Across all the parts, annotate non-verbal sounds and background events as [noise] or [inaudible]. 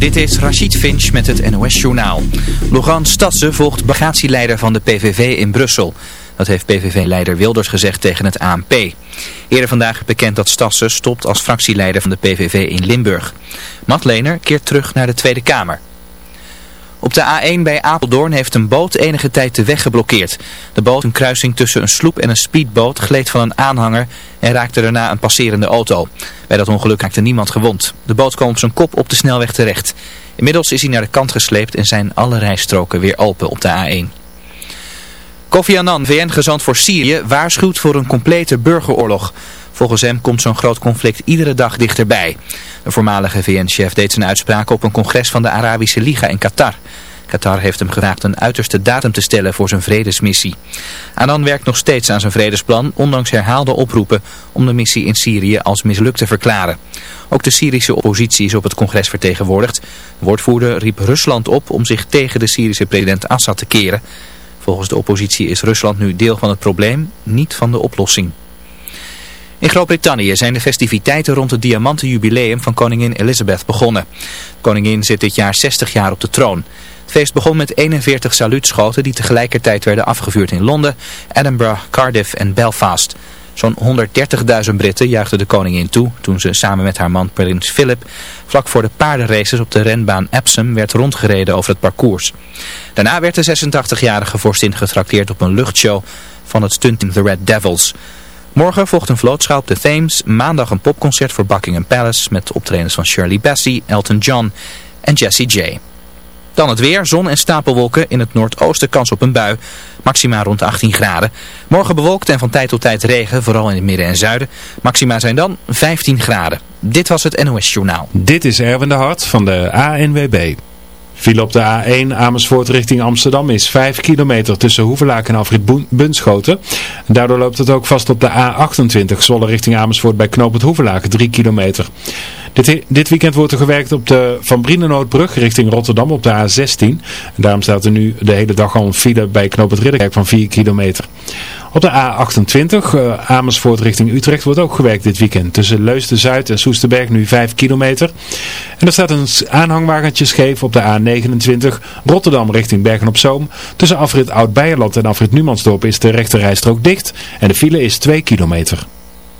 Dit is Rachid Finch met het NOS-journaal. Logan Stadse volgt bagatieleider van de PVV in Brussel. Dat heeft PVV-leider Wilders gezegd tegen het ANP. Eerder vandaag bekend dat Stadse stopt als fractieleider van de PVV in Limburg. Matt Lener keert terug naar de Tweede Kamer. Op de A1 bij Apeldoorn heeft een boot enige tijd de weg geblokkeerd. De boot, een kruising tussen een sloep en een speedboot, gleed van een aanhanger en raakte daarna een passerende auto. Bij dat ongeluk raakte niemand gewond. De boot kwam op zijn kop op de snelweg terecht. Inmiddels is hij naar de kant gesleept en zijn alle rijstroken weer open op de A1. Kofi Annan, VN-gezant voor Syrië, waarschuwt voor een complete burgeroorlog. Volgens hem komt zo'n groot conflict iedere dag dichterbij. De voormalige VN-chef deed zijn uitspraken op een congres van de Arabische Liga in Qatar. Qatar heeft hem gevraagd een uiterste datum te stellen voor zijn vredesmissie. Annan werkt nog steeds aan zijn vredesplan, ondanks herhaalde oproepen om de missie in Syrië als mislukt te verklaren. Ook de Syrische oppositie is op het congres vertegenwoordigd. woordvoerder riep Rusland op om zich tegen de Syrische president Assad te keren. Volgens de oppositie is Rusland nu deel van het probleem, niet van de oplossing. In Groot-Brittannië zijn de festiviteiten rond het diamantenjubileum van koningin Elizabeth begonnen. Koningin zit dit jaar 60 jaar op de troon. Het feest begon met 41 saluutschoten die tegelijkertijd werden afgevuurd in Londen, Edinburgh, Cardiff en Belfast. Zo'n 130.000 Britten juichten de koningin toe toen ze samen met haar man prins Philip vlak voor de paardenraces op de renbaan Epsom werd rondgereden over het parcours. Daarna werd de 86-jarige vorstin getrakteerd op een luchtshow van het stunt The Red Devils. Morgen volgt een vlootschouw op de Thames, maandag een popconcert voor Buckingham Palace met optredens van Shirley Bassey, Elton John en Jessie J. Dan het weer, zon en stapelwolken. In het noordoosten kans op een bui. Maxima rond 18 graden. Morgen bewolkt en van tijd tot tijd regen, vooral in het midden en zuiden. Maxima zijn dan 15 graden. Dit was het NOS Journaal. Dit is Erwin de Hart van de ANWB. Viel op de A1 Amersfoort richting Amsterdam is 5 kilometer tussen Hoevelaak en Alfred Bunschoten. Daardoor loopt het ook vast op de A28 Zwolle richting Amersfoort bij knooppunt Hoevelaak 3 kilometer. Dit, dit weekend wordt er gewerkt op de Van Brienenoordbrug richting Rotterdam op de A16. En daarom staat er nu de hele dag al een file bij knooppunt Ridderkerk van 4 kilometer. Op de A28 uh, Amersfoort richting Utrecht wordt ook gewerkt dit weekend. Tussen Leusden-Zuid en Soesterberg nu 5 kilometer. En er staat een aanhangwagentje scheef op de A29 Rotterdam richting Bergen-op-Zoom. Tussen afrit Oud-Beierland en afrit Numansdorp is de rechterrijstrook dicht. En de file is 2 kilometer.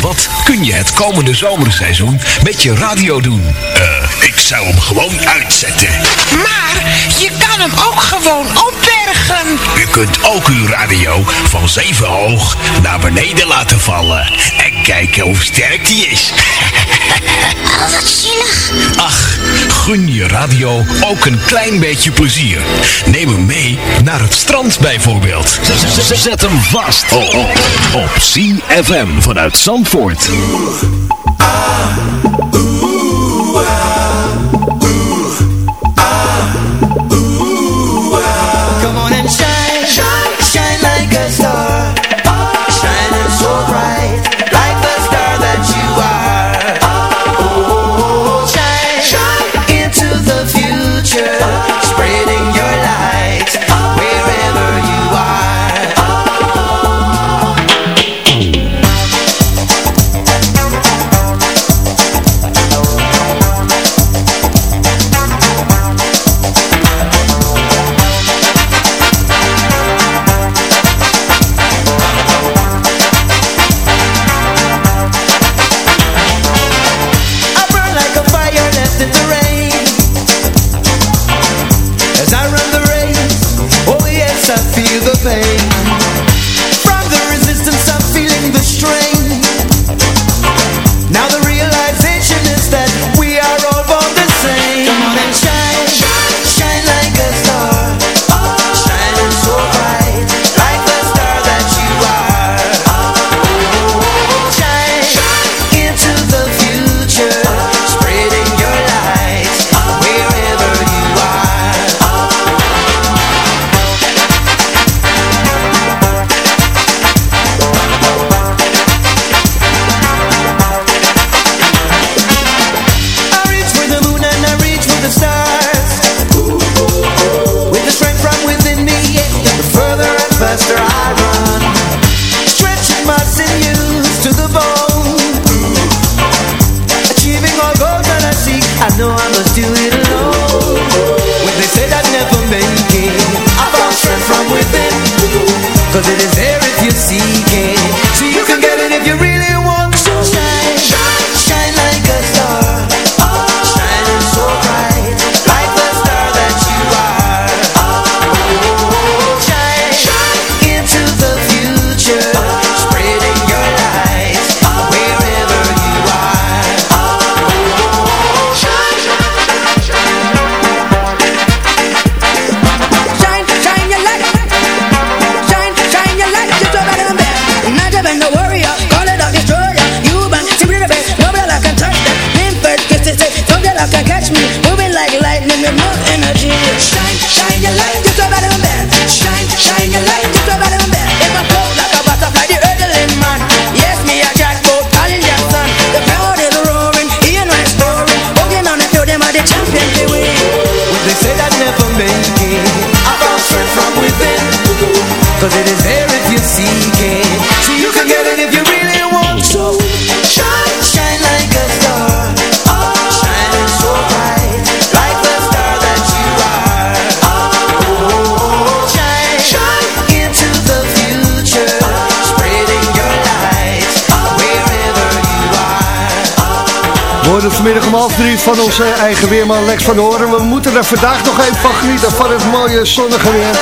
Wat kun je het komende zomerseizoen met je radio doen? Eh, ik zou hem gewoon uitzetten. Maar je kan hem ook gewoon opbergen. U kunt ook uw radio van zeven hoog naar beneden laten vallen. En kijken hoe sterk die is. Oh, wat zielig. Ach, gun je radio ook een klein beetje plezier. Neem hem mee naar het strand bijvoorbeeld. Zet hem vast op, op, op CFM vanuit Zandvoort. Vanmiddag om half drie van onze eigen weerman Lex van Horen. We moeten er vandaag nog even van genieten van het mooie zonnige weer.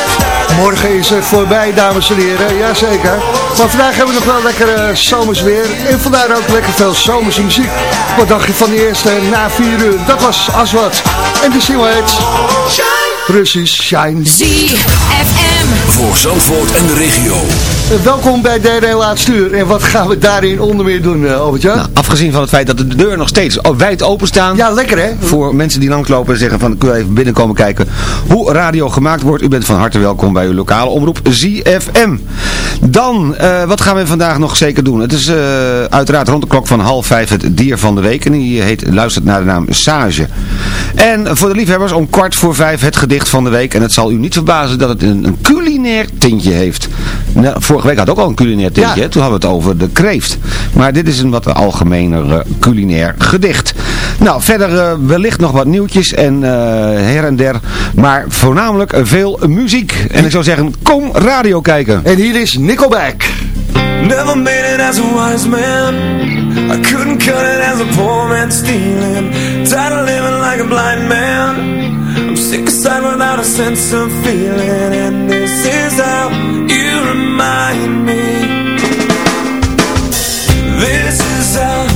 Morgen is het voorbij, dames en heren. Jazeker. Maar vandaag hebben we nog wel lekker zomers weer. En vandaar ook lekker veel zomerse muziek. Wat dacht je van de eerste na vier uur? Dat was Aswad. En de single heet... Precies, Shine. ZFM. Voor Zandvoort en de regio. Eh, Welkom bij derde en laatste uur. En wat gaan we daarin onder meer doen, eh, Albert-Jan? Nou, afgezien van het feit dat de deuren nog steeds wijd open staan. Ja, lekker hè? Voor mensen die langslopen en zeggen van, kun je even binnenkomen kijken hoe radio gemaakt wordt. U bent van harte welkom bij uw lokale omroep ZFM. Dan, eh, wat gaan we vandaag nog zeker doen? Het is eh, uiteraard rond de klok van half vijf het dier van de week. En die heet, luistert naar de naam Sage. En voor de liefhebbers om kwart voor vijf het gedicht van de week. En het zal u niet verbazen dat het een, een culinair tintje heeft. Nou, vorige week had ook al een culinair tintje. Ja. Toen hadden we het over de kreeft. Maar dit is een wat algemener eh, culinair gedicht. Nou, verder eh, wellicht nog wat nieuwtjes en eh, her en der. Maar voornamelijk veel muziek. En ik zou zeggen, kom radio kijken. En hier is Nickelback. Never made it as a wise man I couldn't cut it as a poor man stealing Tired of living like a blind man I'm sick without a sense of feeling. And this is how you remind me. This is how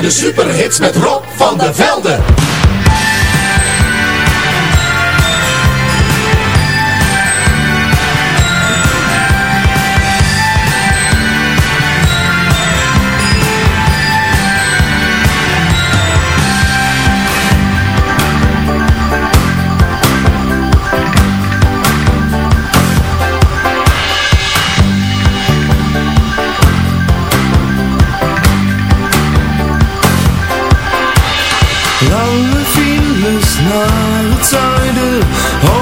de superhits met Rob van der Velden. Lange files naar het zuiden.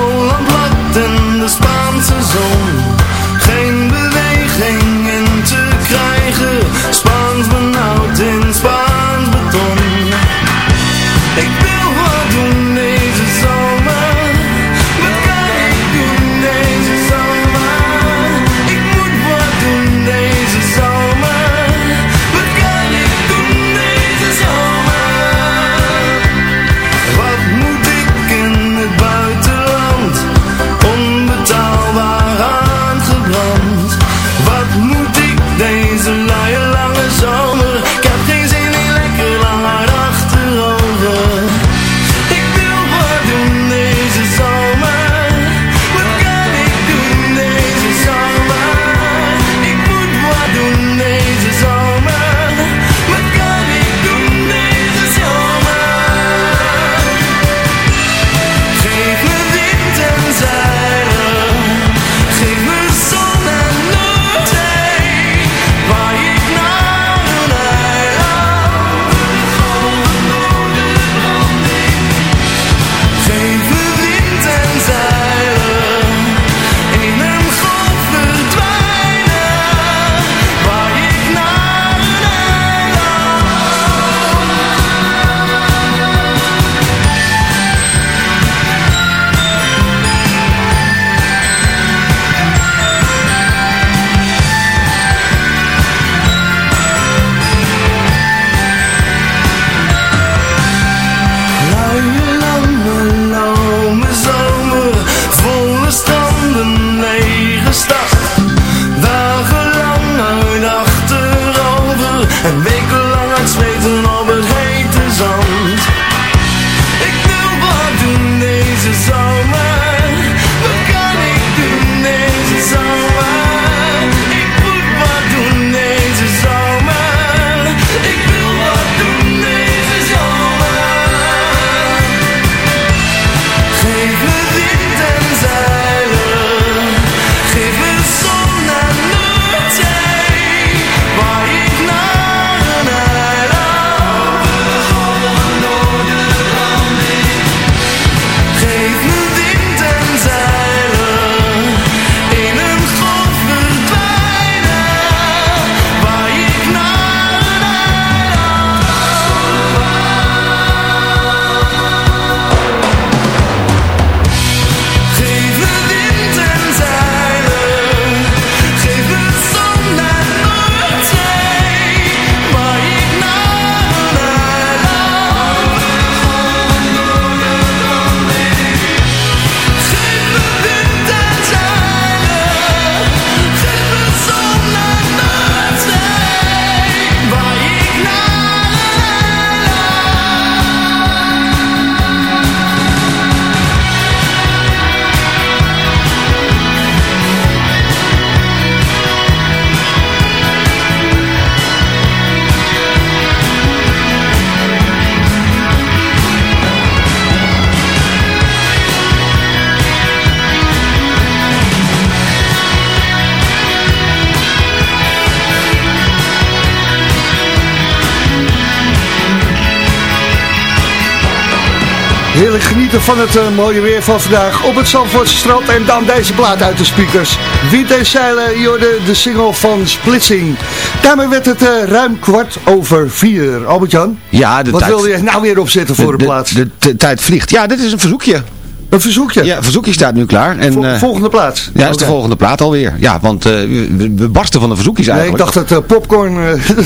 Genieten van het eh, mooie weer van vandaag op het Zandvoortse strand. En dan deze plaat uit de speakers. Wind en zeilen, Jorde, de single van Splitsing. Daarmee werd het eh, ruim kwart over vier. Albert-Jan, Ja, de wat tijd... wil je nou weer opzetten voor de, de, plaats? de, de tijd vliegt. Ja, dit is een verzoekje. Een verzoekje? Ja, verzoekje staat nu klaar. En, Vol- eh, volgende plaats? ja, dat is de volgende plaat alweer. Ja, want eh, we, we barsten van de verzoekjes Nee, ik eigenlijk. dacht dat eh, popcorn eh, [laughs]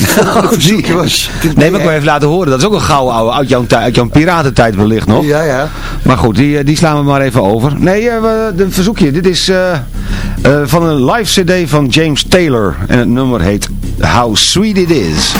het verzoekje was. Nee, maar ik wil even laten horen. Dat is ook een gouden oude uit jouw, uit jouw piratentijd wellicht nog. Ja, ja. Maar goed, die, die slaan we maar even over. Nee, eh, we- de verzoekje. Dit is eh, eh, van een live cd van James Taylor. En het nummer heet How Sweet It Is.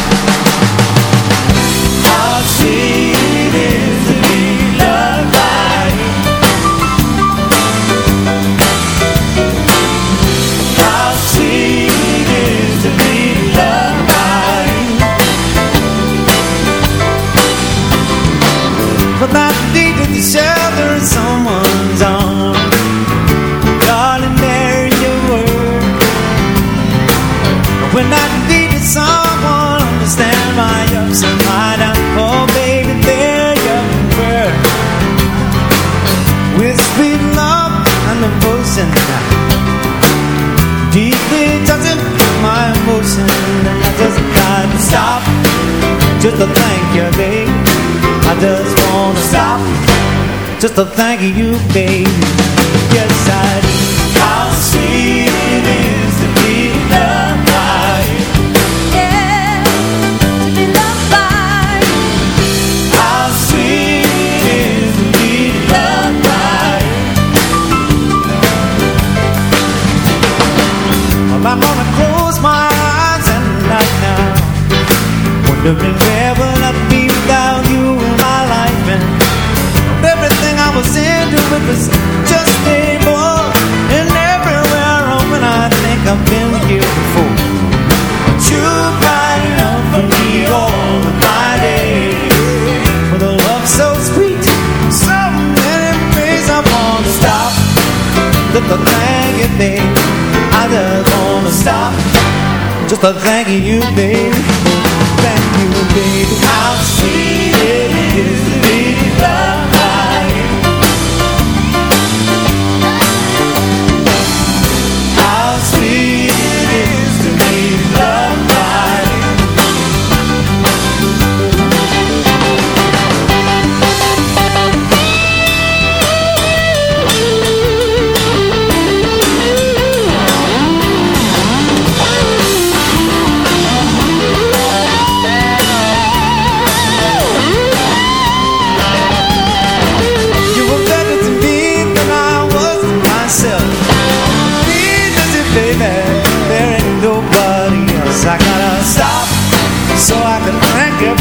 To thank you, baby I just wanna stop Just to thank you, baby Yes, I do. How sweet it is to be loved by. You How sweet it is to be loved by. Well, I'm gonna close my eyes at night now, wondering where just and everywhere I I think I've been here before. For me all of my days a love so sweet, so many ways I wanna stop. Thank you, babe. I just wanna stop. Just thank you, you, baby. How sweet it is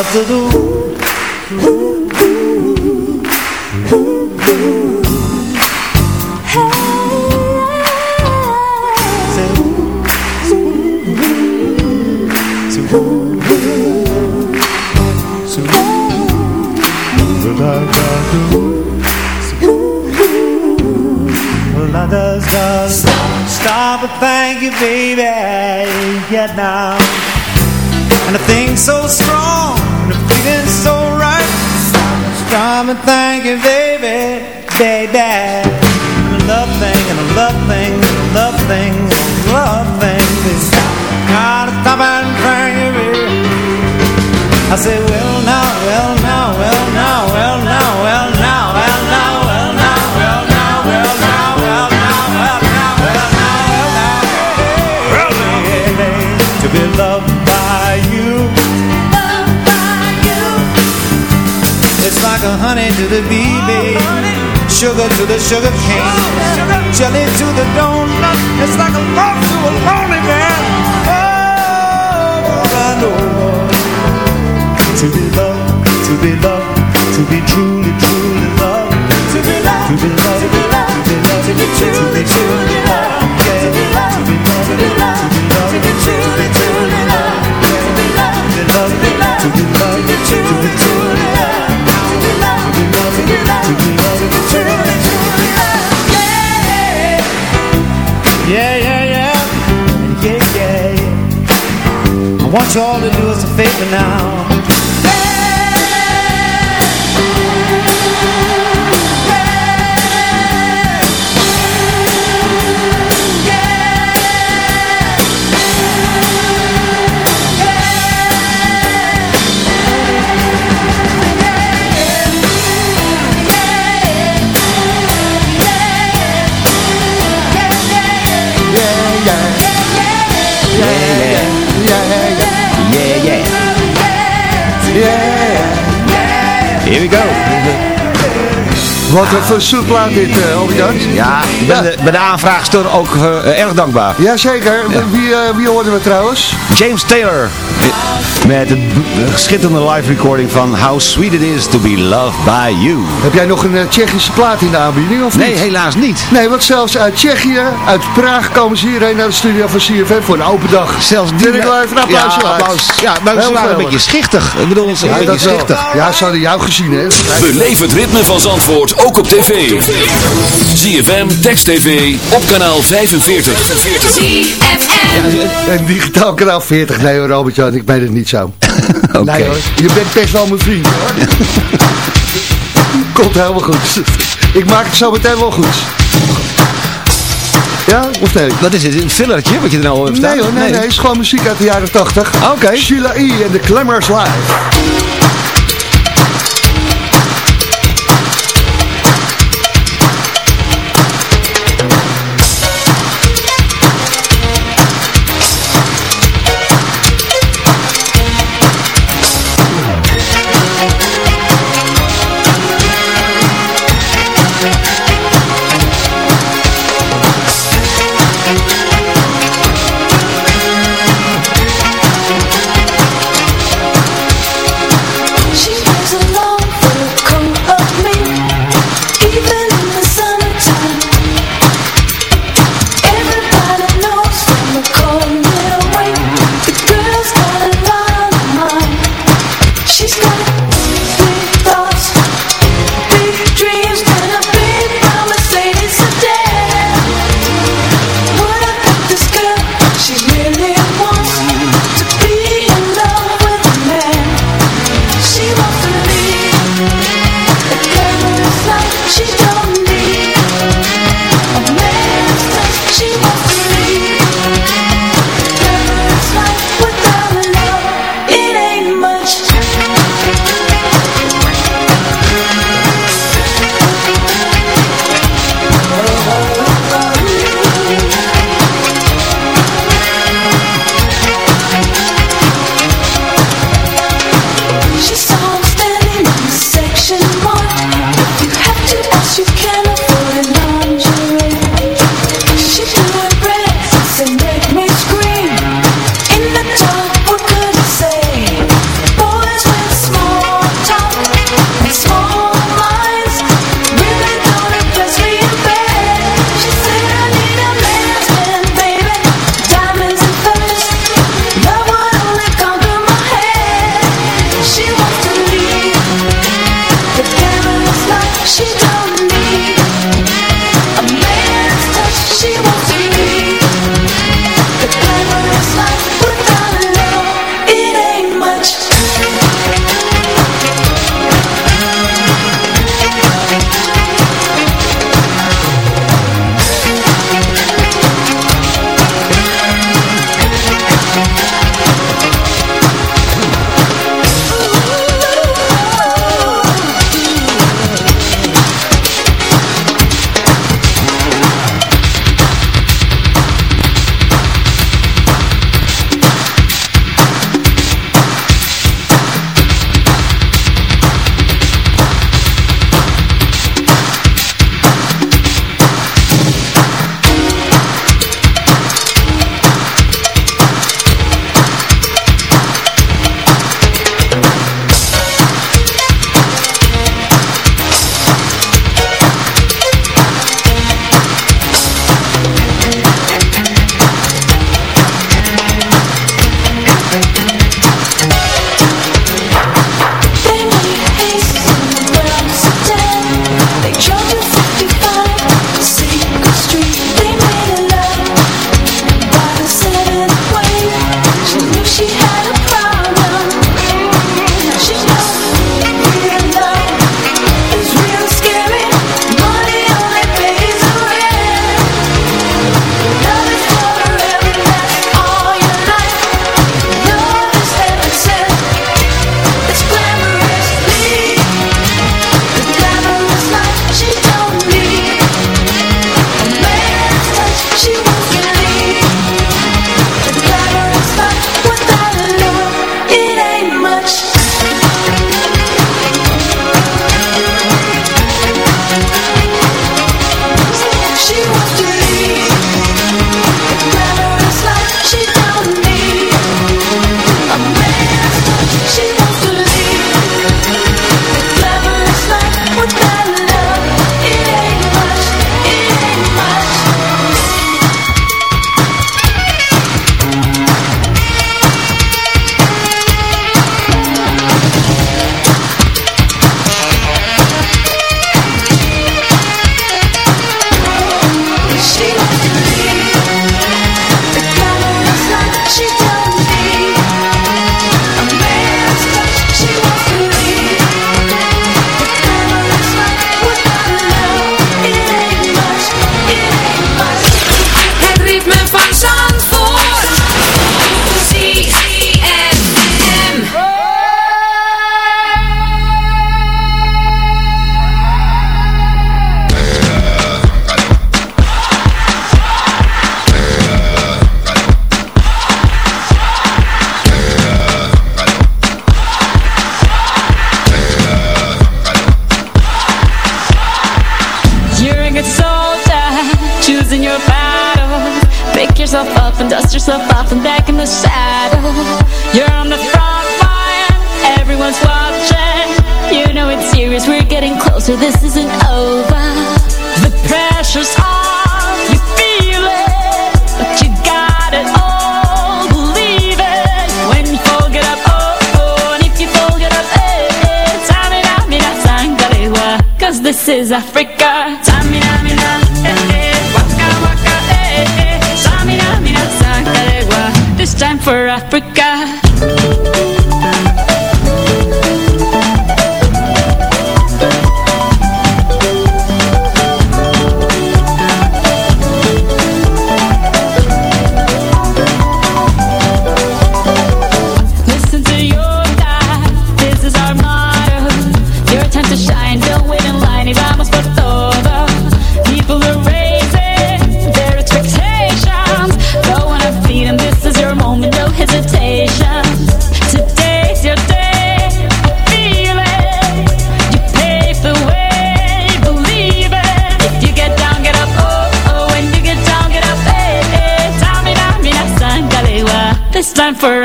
love to do stop, stop thank you, baby. Yeah, now. And I think so strong so right. Stop and thank you, baby, baby. And a love thing, and a love thing, and a love thing, and a love thing. Gotta stop and thank you, baby. I say, well now, well now, well now, well now, well now, well now, well now, well like a honey to the bee, babe. Sugar to the sugar cane, jelly to the donut. It's like a love to a lonely man. Oh, I know to be loved, to be loved, to be truly, truly loved, to be loved, to be loved, to be loved, to be truly, truly loved, to be loved, to be loved, to be loved, to be truly, truly loved, to be loved, to be loved. I want you all to do us a favor now. Wat een verzoekplaat dit, uh, Albert-Jan. Ja, ik ben, De, ben de aanvraagster ook eh, erg dankbaar. Jazeker. Wie, eh, wie hoorden we trouwens? James Taylor. Met de b- schitterende live recording van How Sweet It Is To Be Loved By You. Heb jij nog een eh, Tsjechische plaat in de aanbieding of Nee, niet? helaas niet. Nee, want zelfs uit Tsjechië, uit Praag komen ze hierheen naar de studio van CFM voor een open dag. Zelfs die... Wil ik wel even een applausje ja, applaus. Ja, maar ze Heel waren een beetje schichtig. Ik bedoel, ze Ja, een beetje wel. schichtig. Ja, ze hadden jou gezien, hè? Beleef het ritme van Zandvoort ook op tv. ZFM, Text TV, op kanaal 45. ZFM. En digitaal kanaal 40. Nee hoor, Robert-Jan, ik ben het niet zo. [laughs] Oké. Nee hoor, je bent best wel mijn vriend hoor. [laughs] Komt helemaal goed. Ik maak het zo meteen wel goed. Ja, of nee? Wat is dit? Een fillertje wat je er nou op hebt staan? Nee hoor, nee, nee, het is gewoon muziek uit de jaren 80. Oké. Sheila E. en de Glamours Live.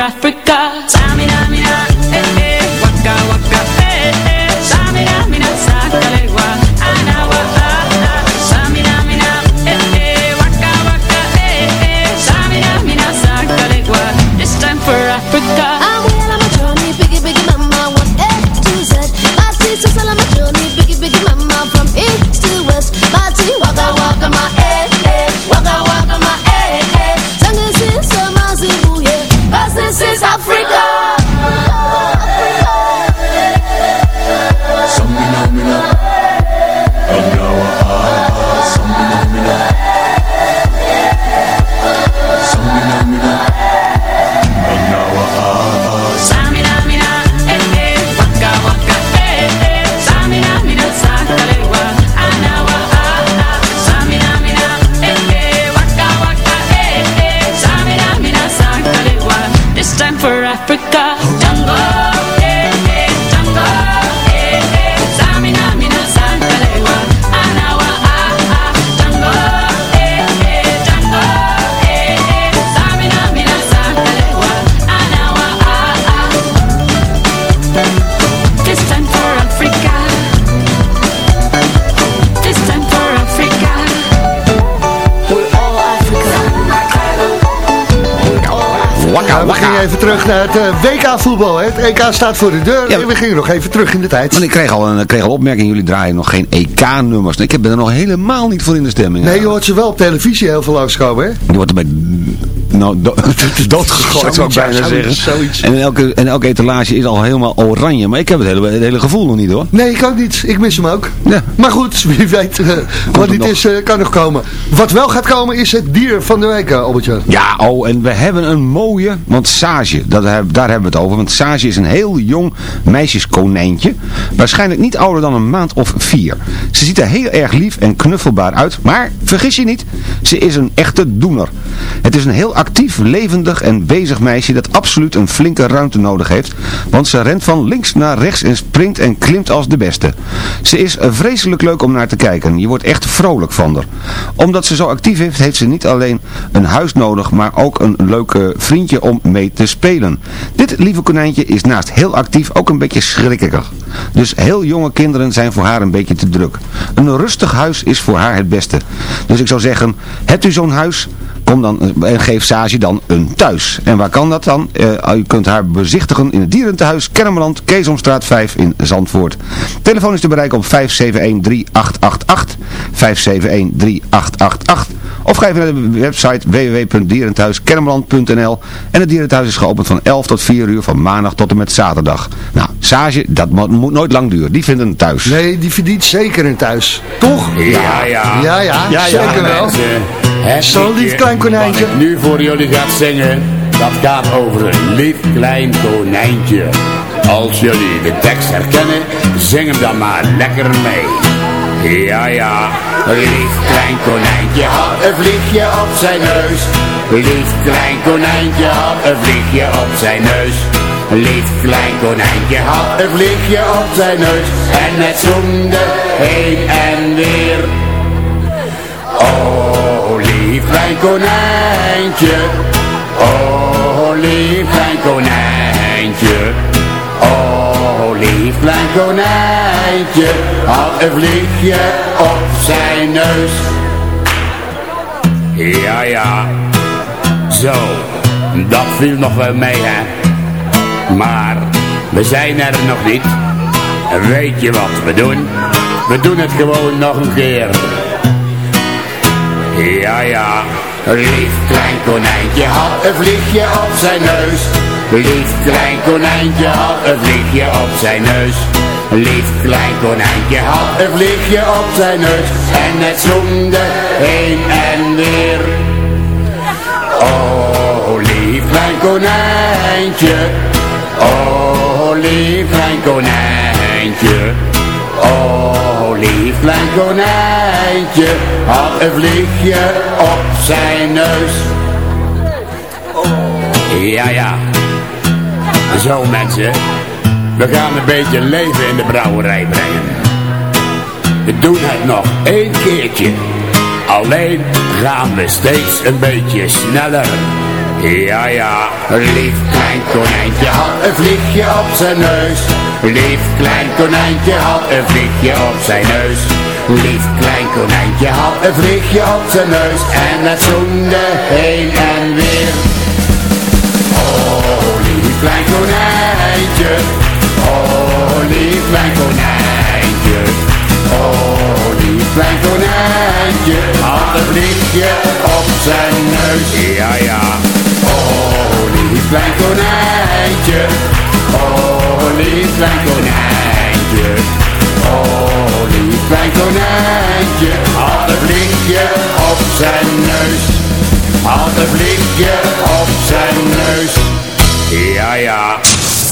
Africa. Even terug naar het eh, WK voetbal. Hè. Het EK staat voor de deur en we gingen nog even terug in de tijd. Want ik kreeg al een, kreeg al opmerking, jullie draaien nog geen EK-nummers. Ik ben er nog helemaal niet voor in de stemming. Nee, je hoort ze wel op televisie heel veel langskomen, hè? Die wordt erbij nou, do [laughs] doodgegooid, zou ik bijna zeggen. zoiets. En elke, en elke etalage is al helemaal oranje. Maar ik heb het hele, het hele gevoel nog niet hoor. Nee, ik ook niet. Ik mis hem ook. Ja. Maar goed, [laughs] wie weet eh, wat het dit nog. is, eh, kan nog komen. Wat wel gaat komen is het dier van de week, eh, Albertje. Ja, oh, en we hebben een mooie, want Sage, dat, daar hebben we het over. Want Sage is een heel jong meisjeskonijntje. Waarschijnlijk niet ouder dan een maand of vier. Ze ziet er heel erg lief en knuffelbaar uit. Maar, vergis je niet, ze is een echte doener. Het is een heel actief, levendig en bezig meisje dat absoluut een flinke ruimte nodig heeft. Want ze rent van links naar rechts en springt en klimt als de beste. Ze is vreselijk leuk om naar te kijken. Je wordt echt vrolijk van haar. Omdat ze zo actief is, heeft ze niet alleen een huis nodig, maar ook een leuk vriendje om mee te spelen. Dit lieve konijntje is naast heel actief ook een beetje schrikkig. Dus heel jonge kinderen zijn voor haar een beetje te druk. Een rustig huis is voor haar het beste. Dus ik zou zeggen, hebt u zo'n huis... Kom dan eh, en geef Sage dan een thuis. En waar kan dat dan? Eh, u kunt haar bezichtigen in het dierentehuis Kennemerland, Keesomstraat 5 in Zandvoort. Telefoon is te bereiken op 571-3888. 571-3888. Of ga even naar de website www.dierenthuiskennemerland.nl En het dierentehuis is geopend van 11 tot 4 uur van maandag tot en met zaterdag. Nou, Sage, dat mo- moet nooit lang duren. Die vindt een thuis. Nee, die verdient zeker een thuis. Toch? Ja, ja. Ja, ja, zeker wel. mensen. Zo'n lief klein konijntje. Nu voor jullie gaat zingen, dat gaat over een lief klein konijntje. Als jullie de tekst herkennen, zing hem dan maar lekker mee. Ja, ja, lief klein konijntje had een vliegje op zijn neus. Lief klein konijntje had een vliegje op zijn neus. Lief klein konijntje had een vliegje op zijn neus. En het zoemde heen en weer. Oh, lief klein konijntje. Oh, lief klein konijntje. Oh, lief klein konijntje. Had een vliegje op zijn neus. Ja, ja. Zo, dat viel nog wel mee, hè. Maar, we zijn er nog niet. Weet je wat we doen? We doen het gewoon nog een keer. Ja, ja. Lief klein konijntje had een vliegje op zijn neus. Lief klein konijntje had een vliegje op zijn neus. Lief klein konijntje had een vliegje op zijn neus. En het zoemde heen en weer. Oh, lief klein konijntje. Oh, lief klein konijntje. Oh, lief klein konijntje. Had een vliegje op zijn neus. Ja, ja. Zo mensen. We gaan een beetje leven in de brouwerij brengen. We doen het nog één keertje. Alleen gaan we steeds een beetje sneller. Ja, ja, lief klein konijntje had een vliegje op zijn neus. Lief klein konijntje had een vliegje op zijn neus. Lief klein konijntje had een vliegje op zijn neus. En het zoende heen en weer. Oh, lief klein konijntje. Oh, lief klein konijntje. Oh, lief klein konijntje. Had een op zijn neus. Ja, ja. Oh, lief klein konijntje. Oh, lief klein konijntje. Oh, lief klein konijntje. Had een op zijn neus. Had een op zijn neus. Ja, ja.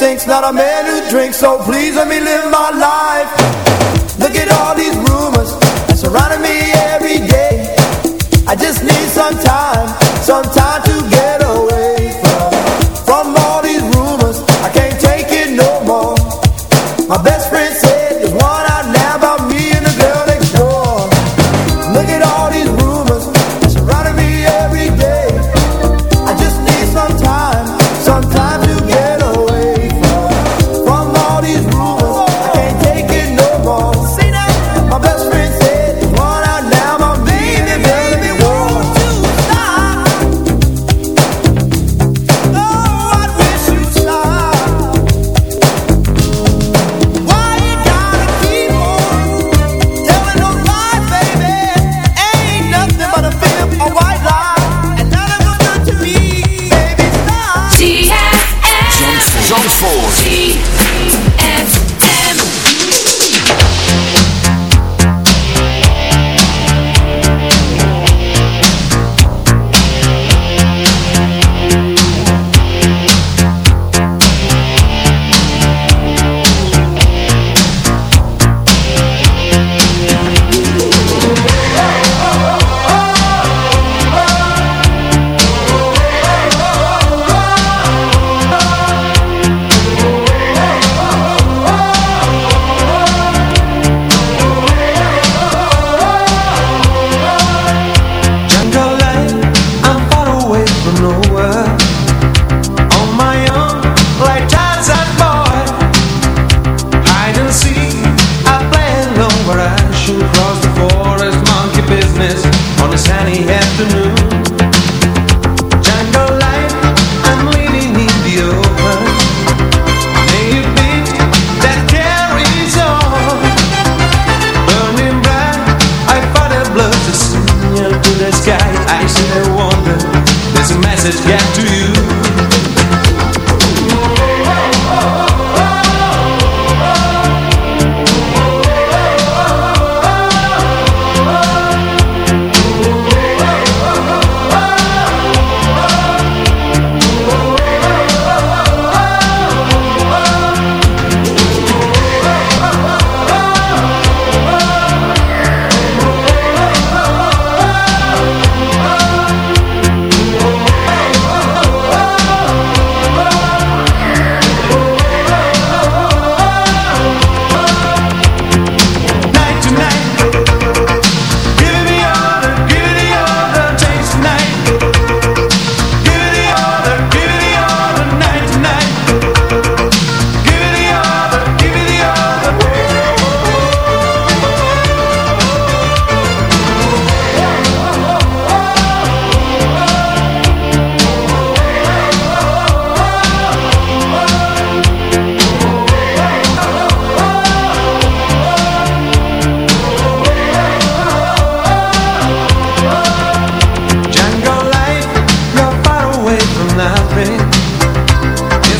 thinks, not a man who drinks. So please let me live my life.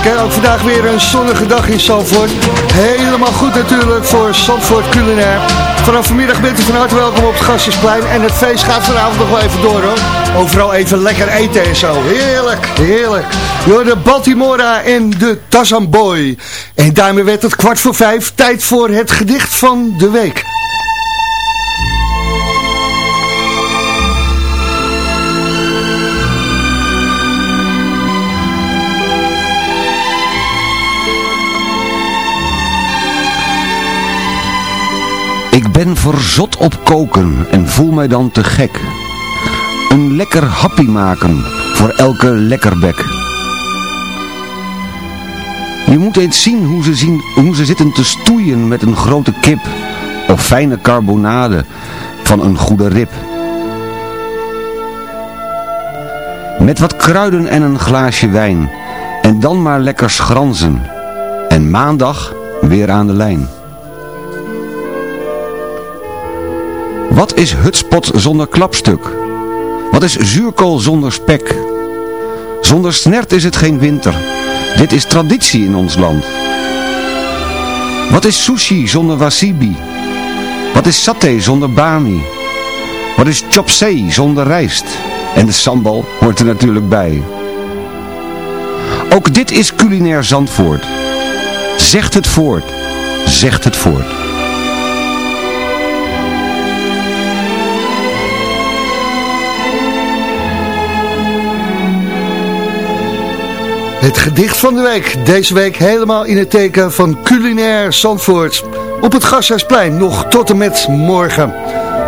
heerlijk Ook vandaag weer een zonnige dag in Salford. Helemaal goed natuurlijk voor Salford Culinair. Vanaf vanmiddag bent u van harte welkom op het Gastjesplein. En het feest gaat vanavond nog wel even door hoor. Overal even lekker eten en zo. Heerlijk, heerlijk. Door de Baltimora en de Tazamboy. En daarmee werd het kwart voor vijf. Tijd voor het gedicht van de week. Ik ben verzot op koken en voel mij dan te gek. Een lekker happy maken voor elke lekkerbek. Je moet eens zien hoe ze, zien hoe ze zitten te stoeien met een grote kip. Of fijne carbonade van een goede rib. Met wat kruiden en een glaasje wijn. En dan maar lekker schranzen. En maandag weer aan de lijn. Wat is hutspot zonder klapstuk? Wat is zuurkool zonder spek? Zonder snert is het geen winter. Dit is traditie in ons land. Wat is sushi zonder wasabi? Wat is saté zonder bami? Wat is chopsei zonder rijst? En de sambal hoort er natuurlijk bij. Ook dit is culinair Zandvoort. Zegt het voort. Zegt het voort. Het gedicht van de week. Deze week helemaal in het teken van culinair Zandvoort. Op het Gasthuisplein nog tot en met morgen.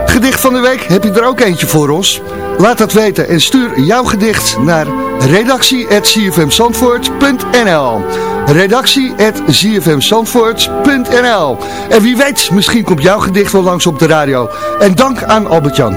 Gedicht van de week, heb je er ook eentje voor ons? Laat dat weten en stuur jouw gedicht naar redactie.zfmzandvoort.nl redactie.zfmzandvoort.nl En wie weet, misschien komt jouw gedicht wel langs op de radio. En dank aan Albert-Jan.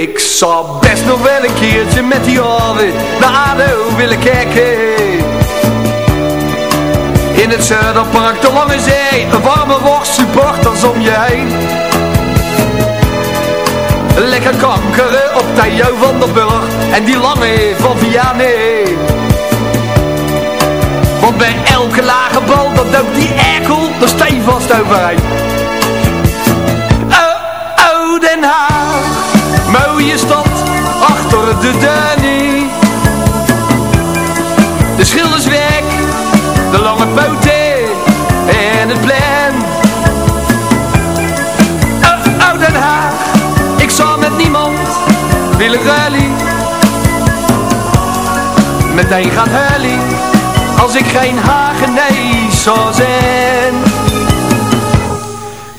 Ik zou best nog wel een keertje met die oren naar ADO willen kijken. In het Zuiderpark, de Lange Zee, een warme worst, supporters om je heen. Lekker kankeren op Theo van der Burg en die lange van Vianney. Want bij elke lage bal, dat doet die erkel er stevast overheen. Mooie stad, achter de Danny. De Schildersweg, de lange poten en het plein. Oh, oh Den Haag, ik zou met niemand willen rally. Meteen gaat Hully, als ik geen Hagenees zou zijn.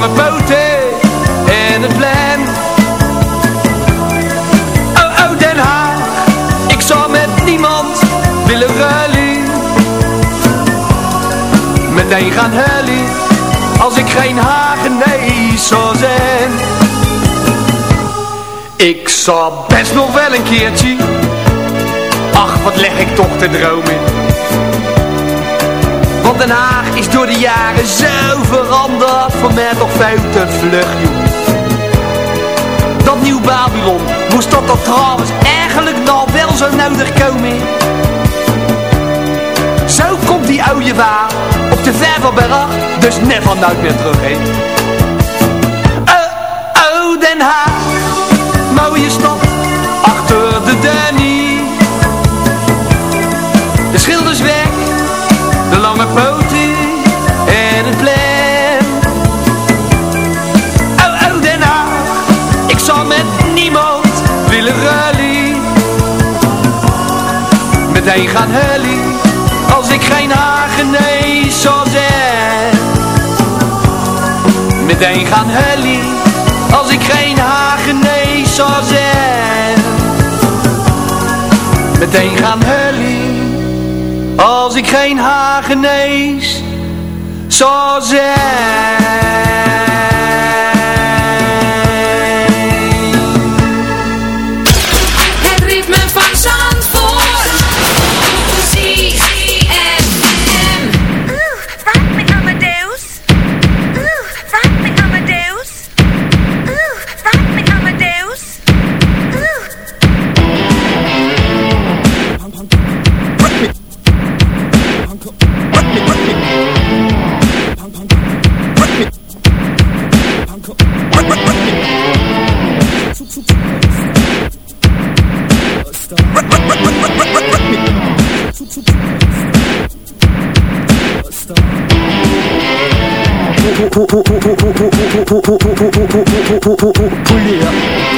De lange poten en het plein. Oh, oh Den Haag, ik zou met niemand willen rally. Meteen gaan hully, als ik geen Hagenees zou zijn. Ik zou best nog wel een keertje Ach, wat leg ik toch te dromen. Den Haag is door de jaren zo veranderd. Voor mij toch veel te vlug. Dat nieuw Babylon, moest dat dan trouwens eigenlijk nou wel zo nodig komen? Zo komt die oude waar op de Vervelberg, dus never nooit meer terug, hè. Oh, oh, Den Haag, mooie stad, meteen gaan helling als ik geen haar genees zo. Meteen gaan helling als ik geen haar genees zo. Meteen gaan helling als ik geen haar genees zo. pull it.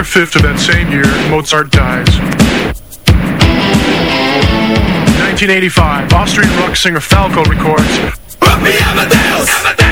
On December 5th of that same year, Mozart dies. 1985, Austrian rock singer Falco records Rock me! Amadeus! Amadeus!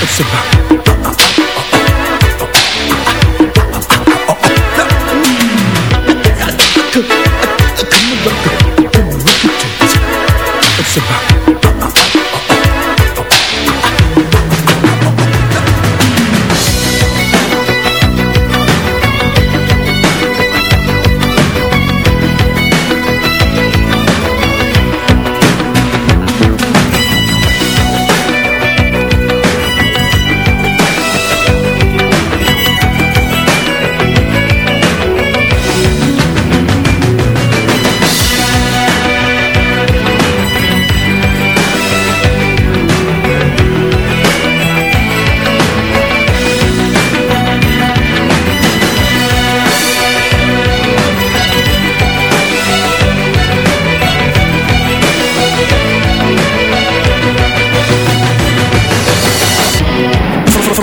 it's about. Come.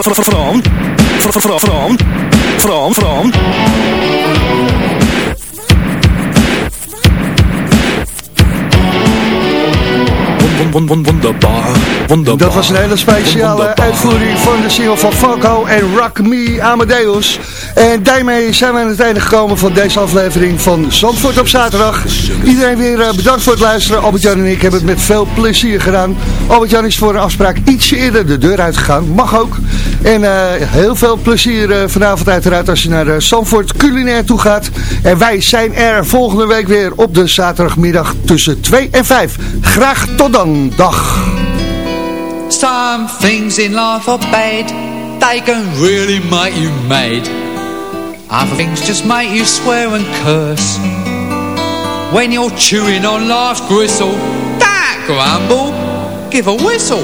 From, from, from, from, from. Won, won, wonderbaar, wonderbaar. Dat was een hele speciale uitvoering van de single van Falco en Rock Me Amadeus. En daarmee zijn we aan het einde gekomen van deze aflevering van Zandvoort op zaterdag. Iedereen weer eh, bedankt voor het luisteren. Albert-Jan en ik hebben het met veel plezier gedaan. Albert-Jan is voor een afspraak ietsje eerder de deur uitgegaan. Mag ook. En eh, heel veel plezier eh, vanavond uiteraard als je naar uh, Zandvoort culinair toe gaat. En wij zijn er volgende week weer op de zaterdagmiddag tussen 2 en 5. Graag tot dan. Dag. Some things in life are bad. They can really make you mad. Other things just make you swear and curse. When you're chewing on life's gristle, that grumble, give a whistle.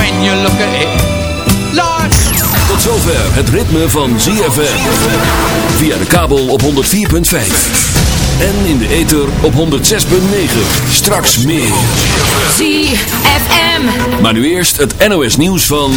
when you look at it. Tot zover het ritme van ZFM. Via de kabel op 104.5. En in de ether op 106.9. Straks meer. ZFM. Maar nu eerst het NOS nieuws van...